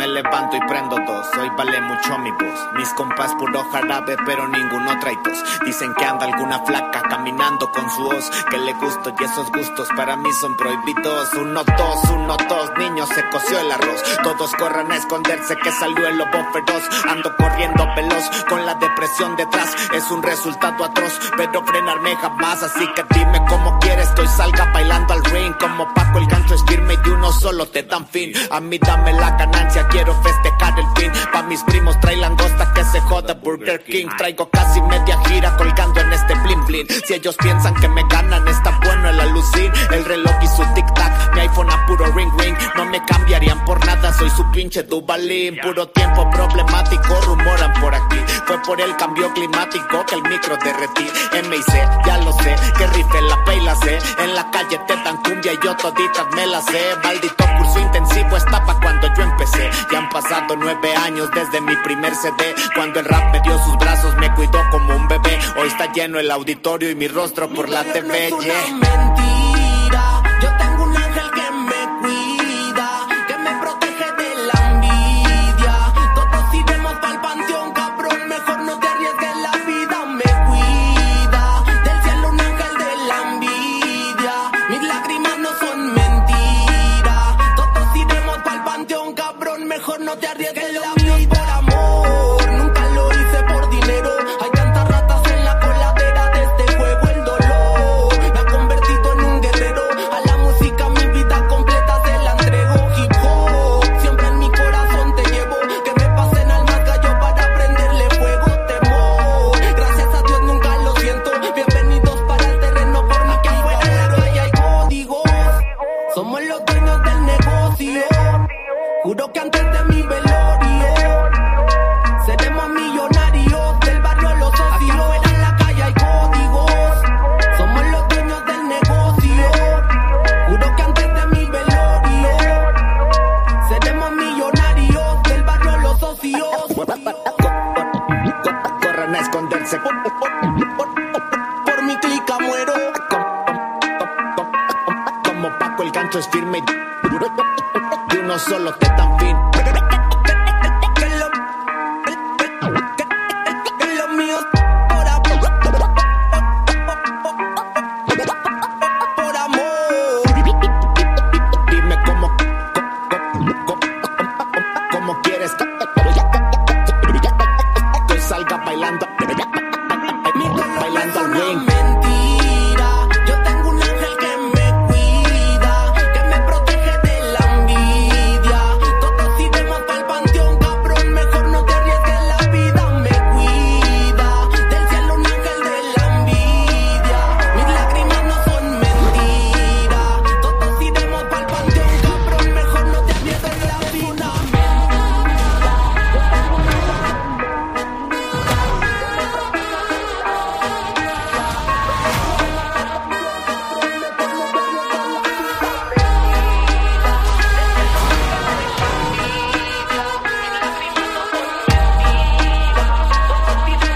Me levanto y prendo dos, hoy vale mucho mi voz. Mis compas puro jarabe, pero ninguno trae tos. Dicen que anda alguna flaca caminando con su voz. Que le gusto y esos gustos para mí son prohibidos. Uno, dos, uno, dos, niños se coció el arroz. Todos corren a esconderse que salió el lobo feroz. Ando corriendo veloz con la depresión detrás. Es un resultado atroz, pero frenarme jamás. Así que dime cómo quieres que hoy salga bailando al ring. Como solo te dan fin. A mí dame la ganancia, quiero festejar el fin. Pa' mis primos trae langosta que se joda Burger King. Traigo casi media gira colgando en este blin blin. Si ellos piensan que me ganan, está bueno el alucin. El reloj y su tic tac, mi iPhone a puro ring ring. No me cambiarían por nada, soy su pinche Dubalín. Puro tiempo problemático, rumoran por aquí. Fue por el cambio climático que el micro derretí. MIC, ya lo sé, En la calle te dan cumbia y yo toditas me la sé. Maldito curso intensivo está pa' cuando yo empecé. Ya han pasado nueve años desde mi primer CD. Cuando el rap me dio sus brazos, me cuidó como un bebé. Hoy está lleno el auditorio y mi rostro por la TV. Yeah. mentira. Yo tengo Por, mi clica muero. Como Paco el gancho es firme y uno solo te dan fin.